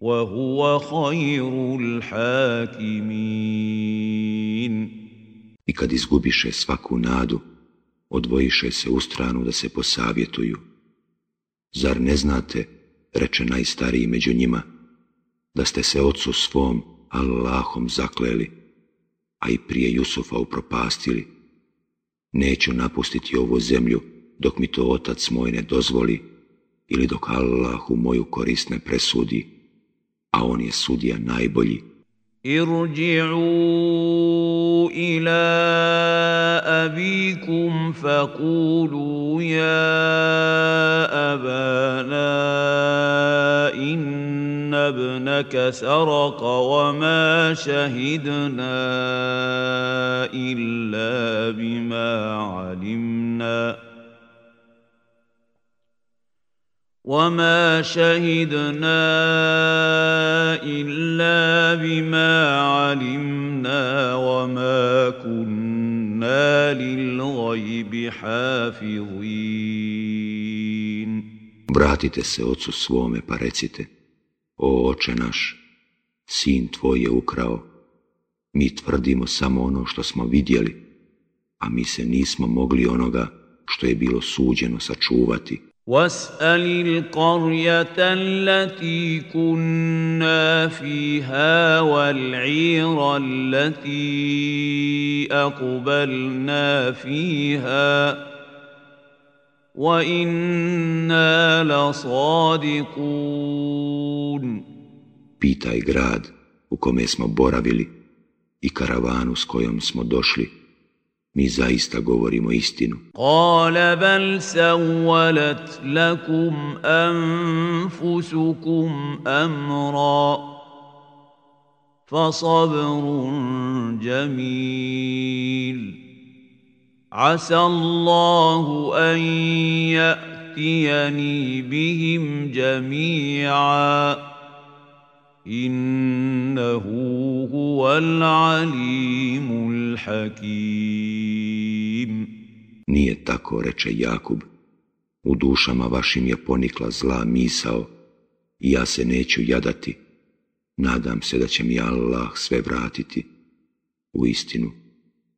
وَهُوَ خَيْرُ الْحَاكِمِينَ I kad izgubiše svaku nadu, odvojiše se u stranu da se posavjetuju. Zar ne znate, reče najstariji među njima, da ste se ocu svom Allahom zakleli, a i prije Jusufa upropastili? Neću napustiti ovu zemlju dok mi to otac moj ne dozvoli ili dok Allahu moju korist ne presudi, A on je sudija najbolji. ارجعوا إلى ابيكم فقولوا يا ابانا ان ابنك سرق وما شهدنا الا بما علمنا وما شهدنا الا بما علمنا وما كنا للغيب حافظين Vratite se ocu svome pa recite, o oče naš, sin tvoj je ukrao, mi tvrdimo samo ono što smo vidjeli, a mi se nismo mogli onoga što je bilo suđeno sačuvati. واسأل القرية التي كنا فيها والعير التي أقبلنا فيها. وإنا لصادقون. Pitaj grad u kome smo boravili i karavanu s kojom smo došli. Mi zaista govorimo istinu. Kale bel sewalat lakum anfusukum amra, fasabrun jamil. عسى الله أن يأتيني بهم جميعا innahu huval alimul hakim. Nije tako, reče Jakub. U dušama vašim je ponikla zla misao i ja se neću jadati. Nadam se da će mi Allah sve vratiti. U istinu,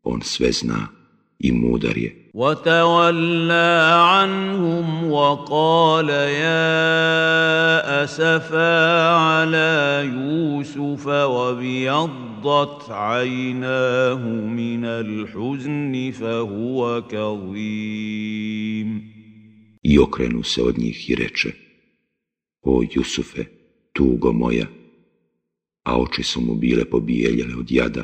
on sve zna. I mudar je. وتولى عنهم وقال يا أسفا على يوسف وابيضت عيناه من الحزن فهو كظيم I okrenu se od njih i reče, o Jusufe, tugo moja, a oči su mu bile pobijeljele od jada,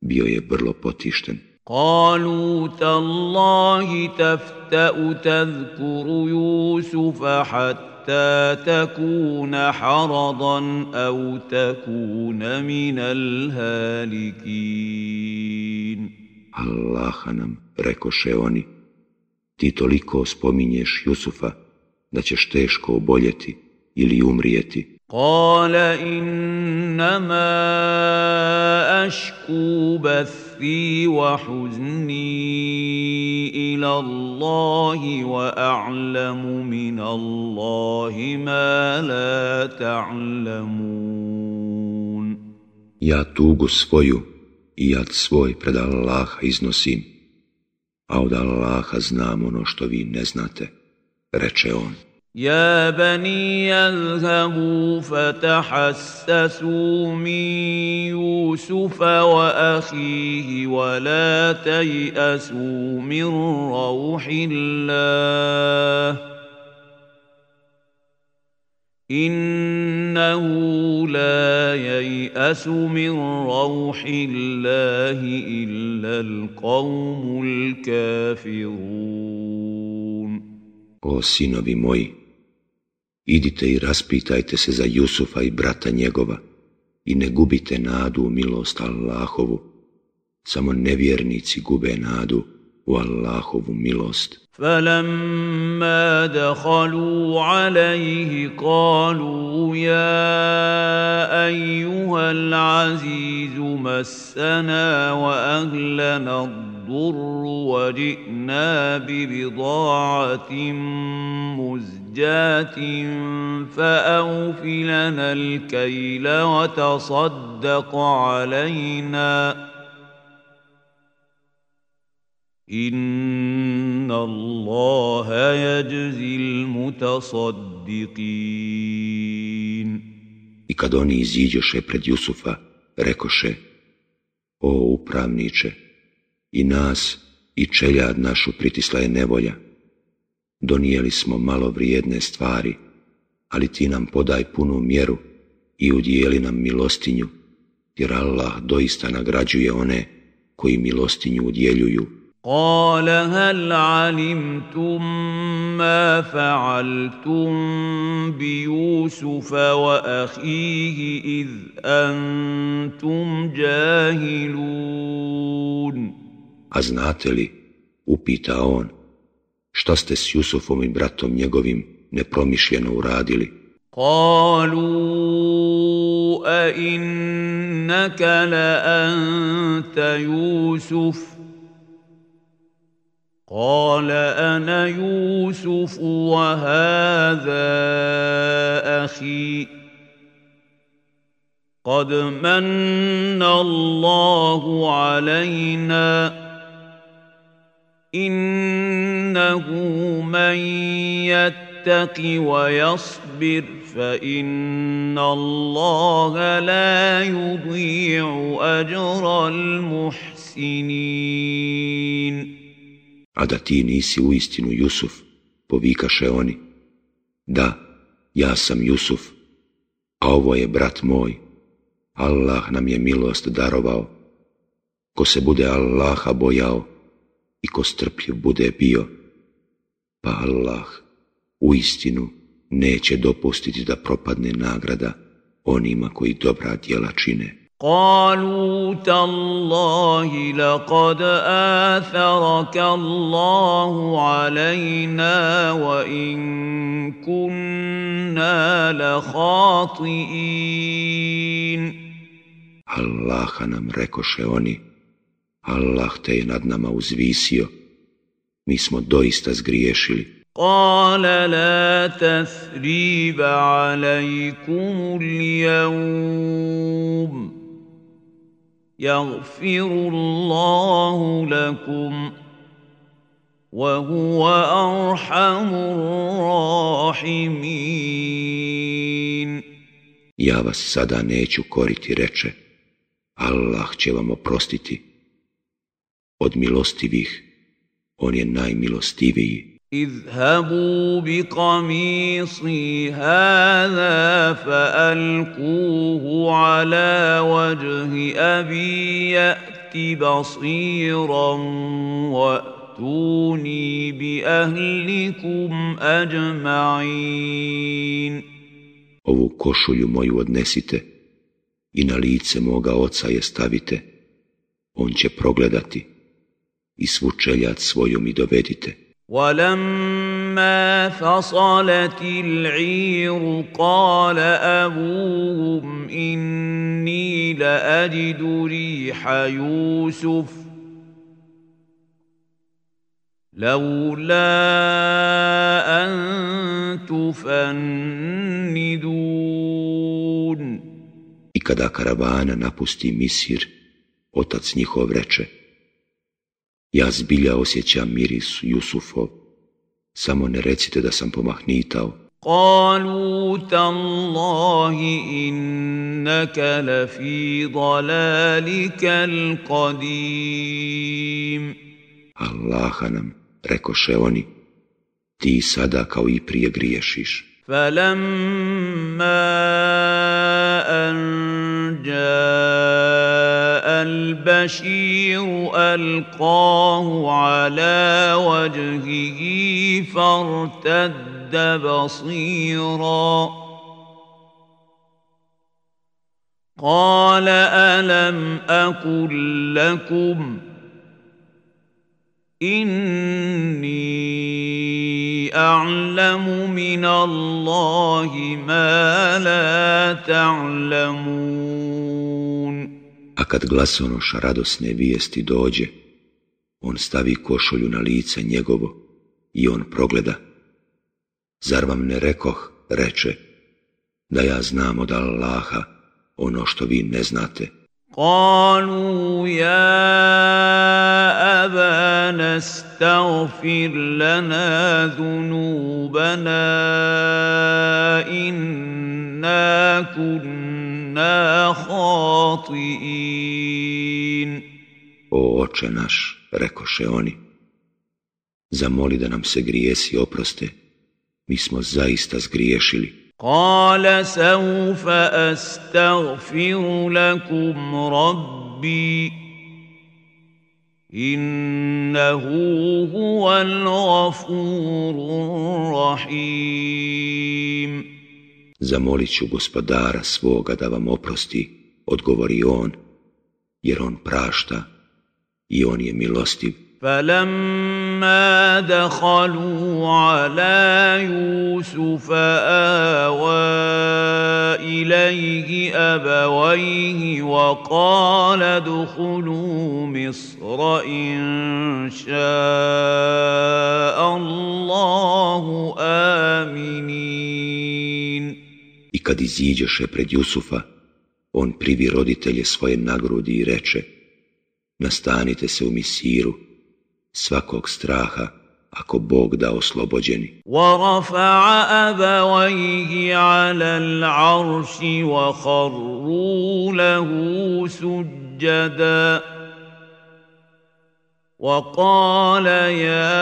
bio je vrlo potišten. قالوا تالله تفتأ تذكر يوسف حتى تكون حرضا أو تكون من الهالكين Allaha nam, rekoše oni, ti toliko spominješ Jusufa da ćeš teško oboljeti ili umrijeti. قال انما اشكو بثي وحزني إلى الله واعلم من الله ما لا تعلمون Ja tugu svoju i jad svoj pred Allaha iznosim, a od Allaha znam ono što vi ne znate, reče on. يا بني اذهبوا فتحسسوا من يوسف وأخيه ولا تيأسوا من روح الله إنه لا ييأس من روح الله إلا القوم الكافرون. O sinovi moji, idite i raspitajte se za Jusufa i brata njegova i ne gubite nadu u milost Allahovu, samo nevjernici gube nadu u Allahovu milost. فلما دخلوا عليه قالوا يا ايها العزيز مسنا واهلنا الضر وجئنا ببضاعه مزجاه فاوف لنا الكيل وتصدق علينا Inna Allaha yajzil mutasaddiqin. I kad oni iziđoše pred Jusufa, rekoše, o upravniče, i nas i čeljad našu pritisla je nevolja. Donijeli smo malo vrijedne stvari, ali ti nam podaj punu mjeru i udijeli nam milostinju, jer Allah doista nagrađuje one koji milostinju udjeljuju قال هل علمتم ما فعلتم بيوسف واخيه اذ انتم جاهلون A znate li, upita on, šta ste s Jusufom i bratom njegovim nepromišljeno uradili? قالوا أئنك لأنت يوسف قال أنا يوسف وهذا أخي قد من الله علينا انه من يتق ويصبر فان الله لا يضيع اجر المحسنين a da ti nisi u istinu Jusuf, povikaše oni. Da, ja sam Jusuf, a ovo je brat moj. Allah nam je milost darovao. Ko se bude Allaha bojao i ko strpljiv bude bio, pa Allah u istinu neće dopustiti da propadne nagrada onima koji dobra djela čine. قالوا تالله لقد آثرك الله علينا وإن كنا لخاطئين Allah nam rekoše oni, Allah te je nad nama uzvisio, mi smo doista zgriješili. قال لا تثريب عليكم اليوم يغفر الله لكم وهو أرحم الراحمين Ja vas sada neću koriti, reče, Allah će vam oprostiti. Od milostivih, on je najmilostiviji. اذهبوا بقميصي هذا فألقوه على وجه أبي يأت بصيرا وأتوني بأهلكم أجمعين Ovu košulju moju odnesite i na lice moga oca je stavite. On će progledati i svu čeljat svoju mi dovedite. ولما فصلت العير قال أبوهم إني لأجد ريح يوسف لولا أن تفندون I kada karavana napusti Misir, otac njihov reče, ja zbilja osjećam miris Jusufov, samo ne recite da sam pomahnitao. قالوا تالله إنك لفي ضلالك القديم Allaha nam, rekoše oni, ti sada kao i prije griješiš. فلما أن جاء البشير ألقاه على وجهه فارتد بصيرا. قال ألم أقل لكم إني أعلم من الله ما لا تعلمون A kad glasonoša radosne vijesti dođe, on stavi košulju na lice njegovo i on progleda. Zar vam ne rekoh, reče, da ja znam od Allaha ono što vi ne znate. قالوا يا أبانا استغفر لنا ذنوبنا إنا كنا خاطئين O oče naš, rekoše oni, zamoli da nam se grijesi oproste, mi smo zaista zgriješili. قال سوف أستغفر لكم ربي إنه هو الغفور الرحيم Zamolit ću gospodara svoga da vam oprosti, odgovori on, jer on prašta i on je milostiv. فلما دخلوا على يوسف آوى إليه أبويه وقال ادخلوا مصر إن شاء الله آمنين I kad iziđeše pred Jusufa, on privi roditelje svoje na grudi i reče, nastanite se u Misiru, svakog straha, ako Bog da oslobođeni. ورفع أبويه على العرش وخروا له سجدا وقال يا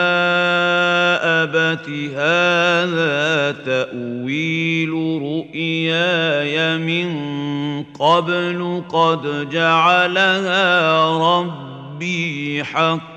أبت هذا تأويل رؤياي من قبل قد جعلها ربي حقا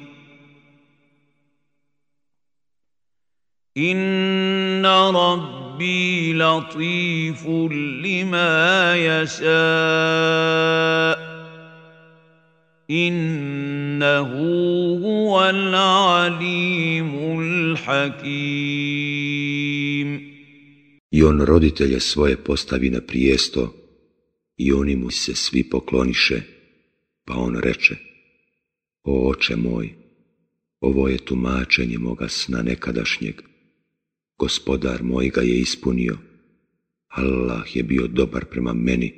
Inna rabbi latifu lima yasha. Innahu huval alimul hakim I on roditelje svoje postavi na prijesto I oni mu se svi pokloniše Pa on reče O oče moj Ovo je tumačenje moga sna nekadašnjeg gospodar moj ga je ispunio Allah je bio dobar prema meni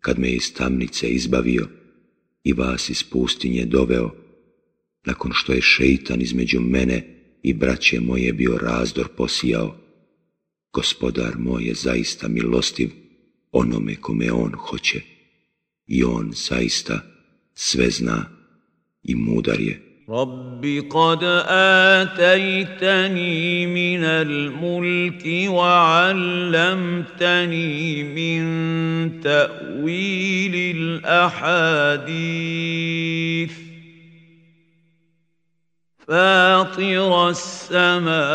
kad me iz tamnice izbavio i vas iz pustinje doveo, nakon što je šeitan između mene i braće moje bio razdor posijao. Gospodar moj je zaista milostiv onome kome on hoće i on zaista sve zna i mudar je. رب قد اتيتني من الملك وعلمتني من تاويل الاحاديث. فاطر السماوات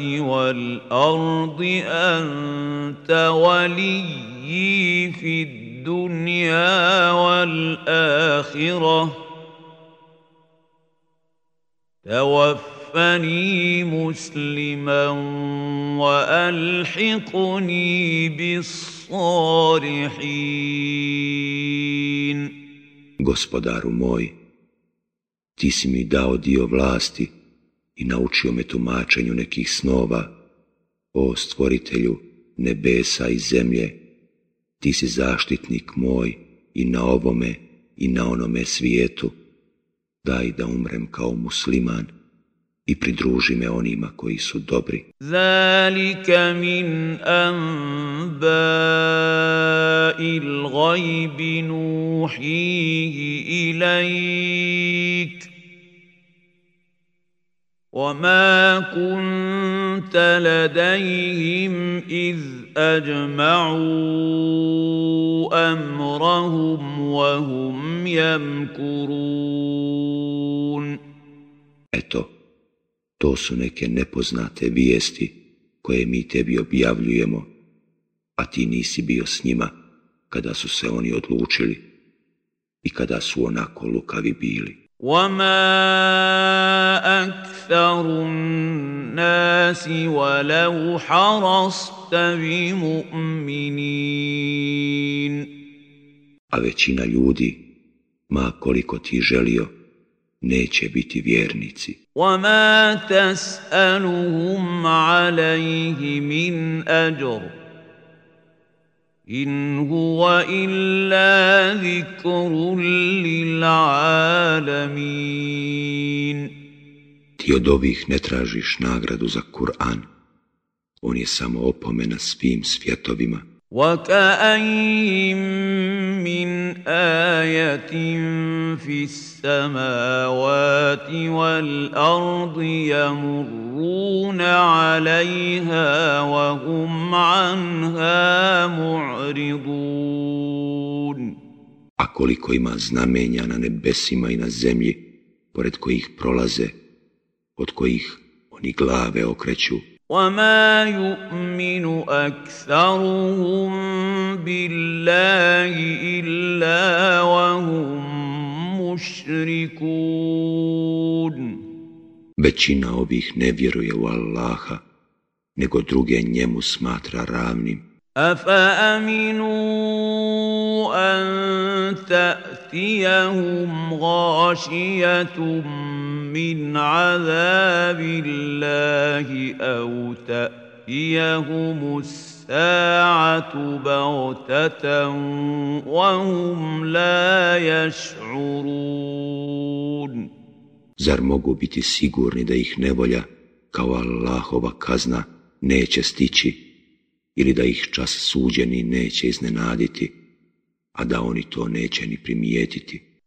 والارض انت وليي في الدنيا والاخره. توفني مسلما والحقني بالصالحين Gospodaru moj, ti si mi dao dio vlasti i naučio me tumačenju nekih snova, o stvoritelju nebesa i zemlje, ti si zaštitnik moj i na ovome i na onome svijetu, Daj da umrem kao musliman i pridruži me onima koji su dobri. Zalika min anba'il gajbi nuhihi ilajk. وما كنت لديهم إذ أجمعوا أمرهم وهم يمكرون Eto, to su neke nepoznate vijesti koje mi tebi objavljujemo, a ti nisi bio s njima kada su se oni odlučili i kada su onako lukavi bili. وما أكثر الناس ولو حرصت بمؤمنين a većina ljudi, ma koliko ti želio, neće biti vjernici. وما تسألهم عليه من أجر in huwa illa zikrun lil alamin Ti od ovih ne tražiš nagradu za Kur'an, on je samo opomena svim svjetovima. وكأين من آية في السماوات والأرض يمرون عليها وهم عنها معرضون A koliko ima znamenja na nebesima i na zemlji, pored kojih prolaze, od kojih oni glave okreću, وما يؤمن اكثرهم بالله الا وهم مشركون Većina ovih ne vjeruje u Allaha, nego druge njemu smatra ravnim. أفأمنوا أن تأتيهم غاشية من عذاب الله أو تأتيهم الساعة بغتة وهم لا يشعرون Zar mogu biti sigurni da ih nevolja, kao Allahova kazna, neće stići ili da ih čas suđeni neće iznenaditi, a da oni to neće ni primijetiti.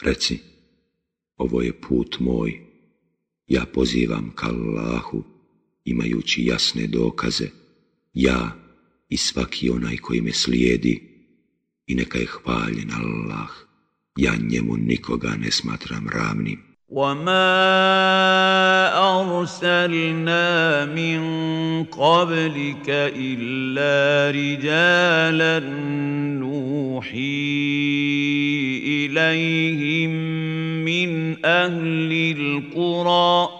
Reci, ovo je put moj, ja pozivam ka Allahu, imajući jasne dokaze, ja i svaki onaj koji me slijedi, i neka je hvaljen Allah, ja njemu nikoga ne smatram ravnim. وما ارسلنا من قبلك الا رجالا نوحي اليهم من أهل القرى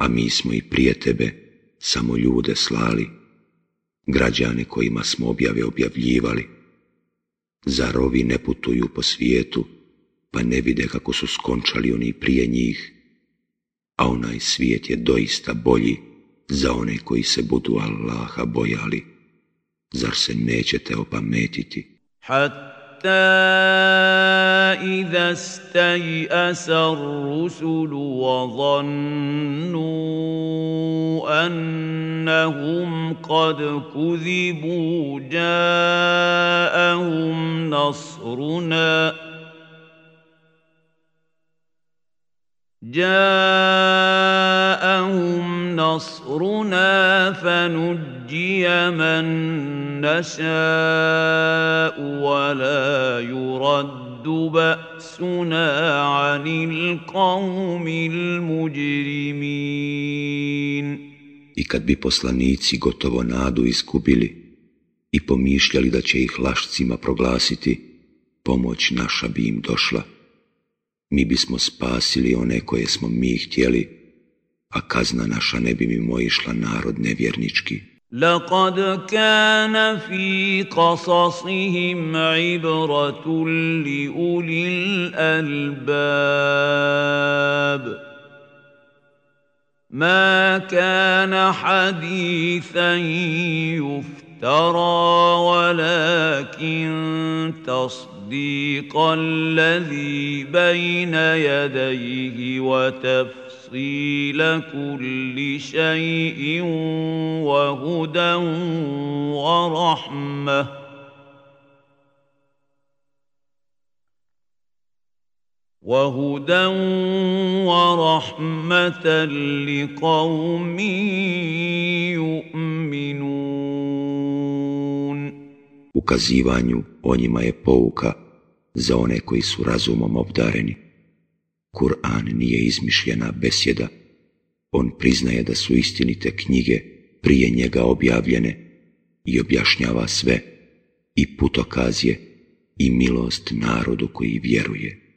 a mi smo i prije tebe samo ljude slali, građane kojima smo objave objavljivali. Zar ovi ne putuju po svijetu, pa ne vide kako su skončali oni prije njih, a onaj svijet je doista bolji za one koji se budu Allaha bojali. Zar se nećete opametiti? إذا استيأس الرسل وظنوا أنهم قد كذبوا جاءهم نصرنا جاءهم نصرنا فنجي من نشاء ولا يرد يرد بأسنا عن القوم المجرمين I kad bi poslanici gotovo nadu iskupili i pomišljali da će ih lašcima proglasiti, pomoć naša bi im došla. Mi bismo spasili one koje smo mi htjeli, a kazna naša ne bi mimo išla narod nevjernički. لقد كان في قصصهم عبرة لأولي الألباب ما كان حديثا يفترى ولكن تصديق الذي بين يديه وتفسير تفصيل كل شيء وهدى ورحمة. وهدى ورحمة لقوم يؤمنون. Ukazivanju o njima je pouka za one koji su razumom obdareni. Kur'an nije izmišljena besjeda, on priznaje da su istinite knjige prije njega objavljene i objašnjava sve i putokaz je i milost narodu koji vjeruje.